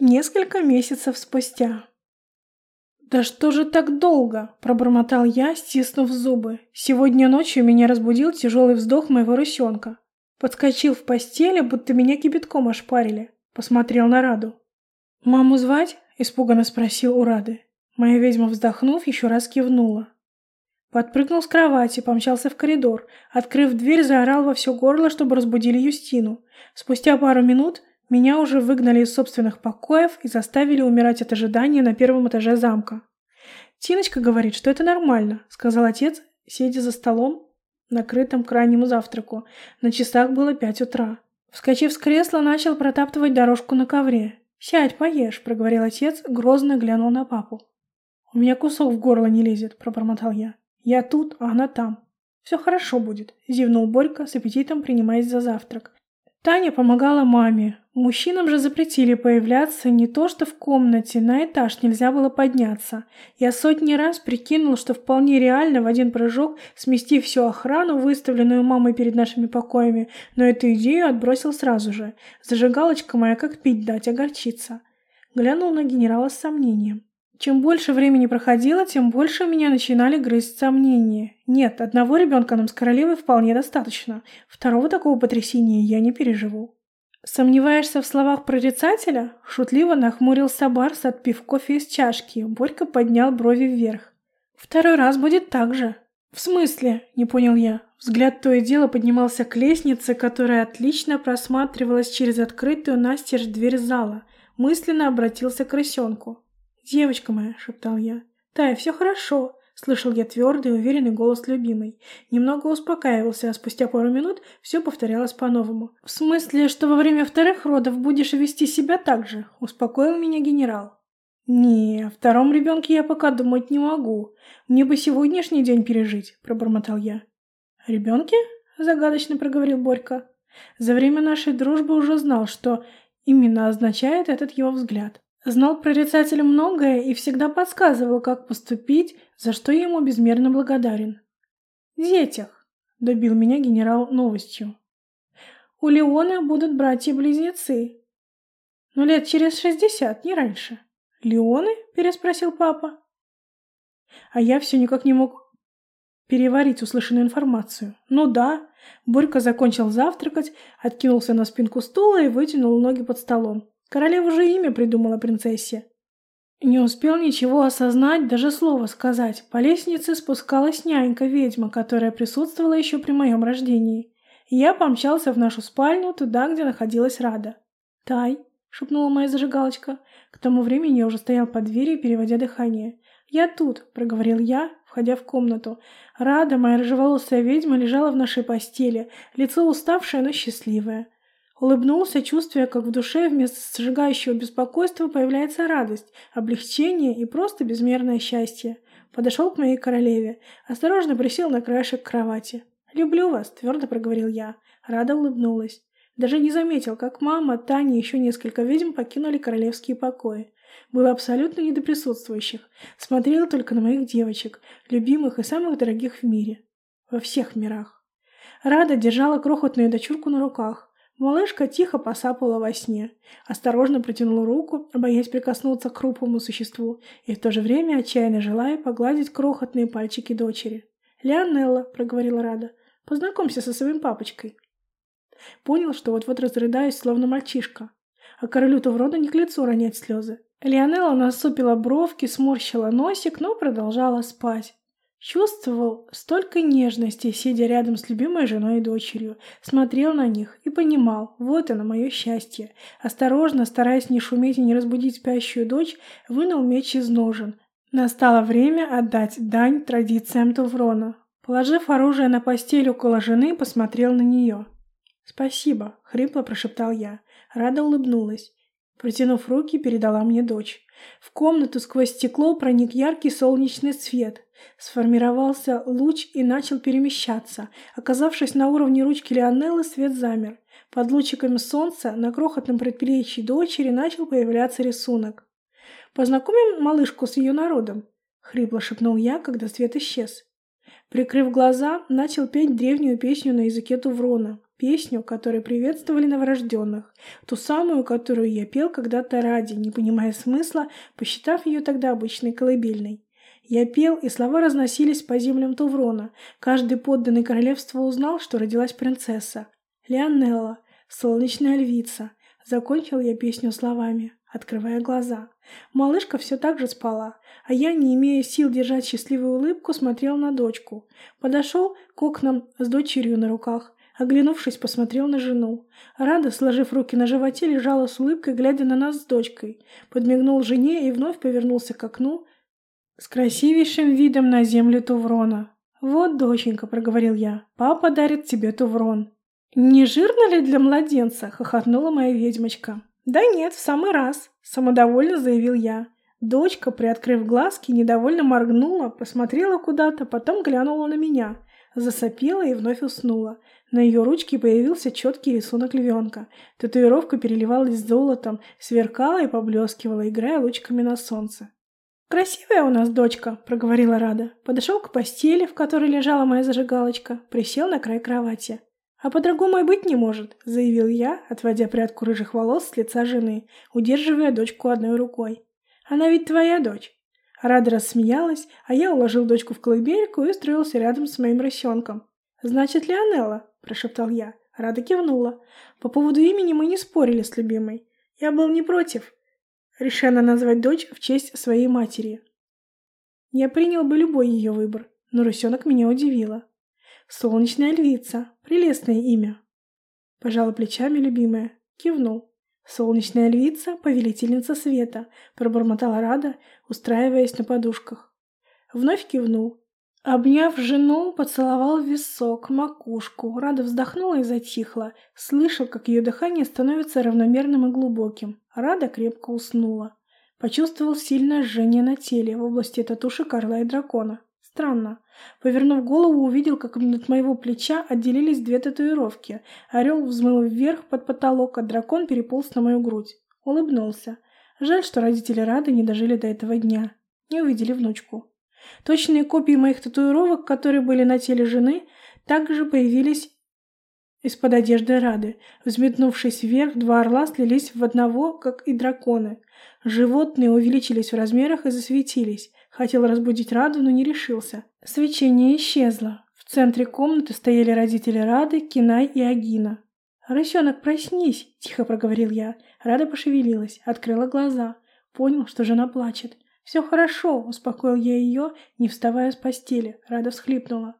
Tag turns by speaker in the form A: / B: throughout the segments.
A: Несколько месяцев спустя. «Да что же так долго?» – пробормотал я, стиснув зубы. Сегодня ночью меня разбудил тяжелый вздох моего рысенка. Подскочил в постели, будто меня кипятком ошпарили. Посмотрел на Раду. «Маму звать?» – испуганно спросил у Рады. Моя ведьма, вздохнув, еще раз кивнула. Подпрыгнул с кровати, помчался в коридор. Открыв дверь, заорал во все горло, чтобы разбудили Юстину. Спустя пару минут меня уже выгнали из собственных покоев и заставили умирать от ожидания на первом этаже замка. «Тиночка говорит, что это нормально», — сказал отец, сидя за столом, накрытым к раннему завтраку. На часах было пять утра. Вскочив с кресла, начал протаптывать дорожку на ковре. «Сядь, поешь», — проговорил отец, грозно глянул на папу. «У меня кусок в горло не лезет», — пробормотал я. «Я тут, а она там». «Все хорошо будет», — зевнул Борька, с аппетитом принимаясь за завтрак. Таня помогала маме. Мужчинам же запретили появляться не то что в комнате, на этаж нельзя было подняться. Я сотни раз прикинул, что вполне реально в один прыжок сместив всю охрану, выставленную мамой перед нашими покоями, но эту идею отбросил сразу же. Зажигалочка моя как пить дать, огорчиться. Глянул на генерала с сомнением. Чем больше времени проходило, тем больше меня начинали грызть сомнения. Нет, одного ребенка нам с королевой вполне достаточно. Второго такого потрясения я не переживу. «Сомневаешься в словах прорицателя?» Шутливо нахмурился Барс, отпив кофе из чашки. Борька поднял брови вверх. «Второй раз будет так же». «В смысле?» – не понял я. Взгляд то и дело поднимался к лестнице, которая отлично просматривалась через открытую настежь дверь зала. Мысленно обратился к крысенку. «Девочка моя», — шептал я. «Тая, все хорошо», — слышал я твердый и уверенный голос любимой. Немного успокаивался, а спустя пару минут все повторялось по-новому. «В смысле, что во время вторых родов будешь вести себя так же?» — успокоил меня генерал. «Не, о втором ребенке я пока думать не могу. Мне бы сегодняшний день пережить», — пробормотал я. «Ребенке?» — загадочно проговорил Борька. За время нашей дружбы уже знал, что именно означает этот его взгляд. Знал прорицатель многое и всегда подсказывал, как поступить, за что я ему безмерно благодарен. «Детях», — добил меня генерал новостью. «У Леона будут братья-близнецы. Но лет через шестьдесят, не раньше». «Леоны?» — переспросил папа. А я все никак не мог переварить услышанную информацию. Ну да, Борька закончил завтракать, откинулся на спинку стула и вытянул ноги под столом. Королева же имя придумала принцессе. Не успел ничего осознать, даже слова сказать. По лестнице спускалась нянька-ведьма, которая присутствовала еще при моем рождении. Я помчался в нашу спальню, туда, где находилась Рада. «Тай», — шепнула моя зажигалочка. К тому времени я уже стоял под дверью, переводя дыхание. «Я тут», — проговорил я, входя в комнату. Рада, моя рыжеволосая ведьма, лежала в нашей постели, лицо уставшее, но счастливое. Улыбнулся, чувствуя, как в душе вместо сжигающего беспокойства появляется радость, облегчение и просто безмерное счастье. Подошел к моей королеве, осторожно присел на краешек кровати. «Люблю вас», — твердо проговорил я. Рада улыбнулась. Даже не заметил, как мама, Таня и еще несколько ведьм покинули королевские покои. Было абсолютно не до присутствующих. Смотрела только на моих девочек, любимых и самых дорогих в мире. Во всех мирах. Рада держала крохотную дочурку на руках. Малышка тихо посапала во сне, осторожно протянула руку, боясь прикоснуться к хрупкому существу, и в то же время отчаянно желая погладить крохотные пальчики дочери. «Леонелла», — проговорила Рада, — «познакомься со своим папочкой». Понял, что вот-вот разрыдаюсь, словно мальчишка. А королю Таврода не к лицу ронять слезы. Леонелла насупила бровки, сморщила носик, но продолжала спать. Чувствовал столько нежности, сидя рядом с любимой женой и дочерью, смотрел на них и понимал, вот оно, мое счастье. Осторожно, стараясь не шуметь и не разбудить спящую дочь, вынул меч из ножен. Настало время отдать дань традициям Туврона. Положив оружие на постель около жены, посмотрел на нее. «Спасибо», — хрипло прошептал я. Рада улыбнулась. Протянув руки, передала мне дочь. В комнату сквозь стекло проник яркий солнечный свет. Сформировался луч и начал перемещаться. Оказавшись на уровне ручки Лионеллы, свет замер. Под лучиками солнца на крохотном предплечье дочери начал появляться рисунок. «Познакомим малышку с ее народом?» — хрипло шепнул я, когда свет исчез. Прикрыв глаза, начал петь древнюю песню на языке Туврона. песню, которой приветствовали новорожденных, ту самую, которую я пел когда-то ради, не понимая смысла, посчитав ее тогда обычной колыбельной. Я пел, и слова разносились по землям Туврона. Каждый подданный королевства узнал, что родилась принцесса. Леонелла, солнечная львица. Закончил я песню словами, открывая глаза. Малышка все так же спала, а я, не имея сил держать счастливую улыбку, смотрел на дочку. Подошел к окнам с дочерью на руках. Оглянувшись, посмотрел на жену. Рада, сложив руки на животе, лежала с улыбкой, глядя на нас с дочкой. Подмигнул жене и вновь повернулся к окну с красивейшим видом на землю Туврона. «Вот, доченька», — проговорил я, — «папа дарит тебе Туврон». «Не жирно ли для младенца?» — хохотнула моя ведьмочка. «Да нет, в самый раз», — самодовольно заявил я. Дочка, приоткрыв глазки, недовольно моргнула, посмотрела куда-то, потом глянула на меня, засопела и вновь уснула. На ее ручке появился четкий рисунок львенка. Татуировка переливалась золотом, сверкала и поблескивала, играя лучками на солнце. «Красивая у нас дочка», — проговорила Рада. Подошел к постели, в которой лежала моя зажигалочка, присел на край кровати. «А по-другому и быть не может», — заявил я, отводя прядку рыжих волос с лица жены, удерживая дочку одной рукой. «Она ведь твоя дочь». Рада рассмеялась, а я уложил дочку в колыбельку и устроился рядом с моим росенком. «Значит, Леонелла?» – прошептал я. Рада кивнула. По поводу имени мы не спорили с любимой. Я был не против. Решена назвать дочь в честь своей матери. Я принял бы любой ее выбор, но русенок меня удивила. Солнечная львица. Прелестное имя. Пожала плечами любимая. Кивнул. Солнечная львица, повелительница света, пробормотала Рада, устраиваясь на подушках. Вновь кивнул. Обняв жену, поцеловал висок, макушку. Рада вздохнула и затихла. Слышал, как ее дыхание становится равномерным и глубоким. Рада крепко уснула. Почувствовал сильное жжение на теле в области татуши Карла и дракона. Странно. Повернув голову, увидел, как от моего плеча отделились две татуировки. Орел взмыл вверх под потолок, а дракон переполз на мою грудь. Улыбнулся. Жаль, что родители Рады не дожили до этого дня. Не увидели внучку. Точные копии моих татуировок, которые были на теле жены, также появились из-под одежды Рады. Взметнувшись вверх, два орла слились в одного, как и драконы. Животные увеличились в размерах и засветились. Хотел разбудить Раду, но не решился. Свечение исчезло. В центре комнаты стояли родители Рады, Кинай и Агина. «Рысенок, проснись!» – тихо проговорил я. Рада пошевелилась, открыла глаза. Понял, что жена плачет. «Все хорошо», – успокоил я ее, не вставая с постели. Рада всхлипнула.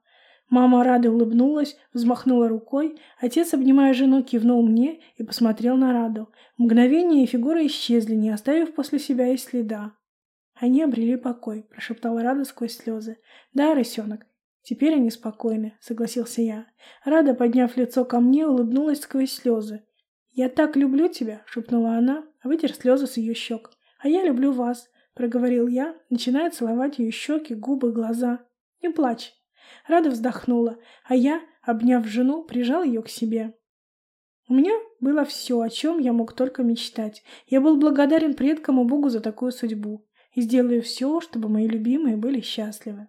A: Мама Рады улыбнулась, взмахнула рукой. Отец, обнимая жену, кивнул мне и посмотрел на Раду. Мгновение и фигуры исчезли, не оставив после себя и следа. Они обрели покой, прошептала Рада сквозь слезы. Да, рысенок, теперь они спокойны, согласился я. Рада, подняв лицо ко мне, улыбнулась сквозь слезы. «Я так люблю тебя!» — шепнула она, вытер слезы с ее щек. «А я люблю вас!» — проговорил я, начиная целовать ее щеки, губы, глаза. «Не плачь!» Рада вздохнула, а я, обняв жену, прижал ее к себе. У меня было все, о чем я мог только мечтать. Я был благодарен предкам и Богу за такую судьбу и сделаю все, чтобы мои любимые были счастливы.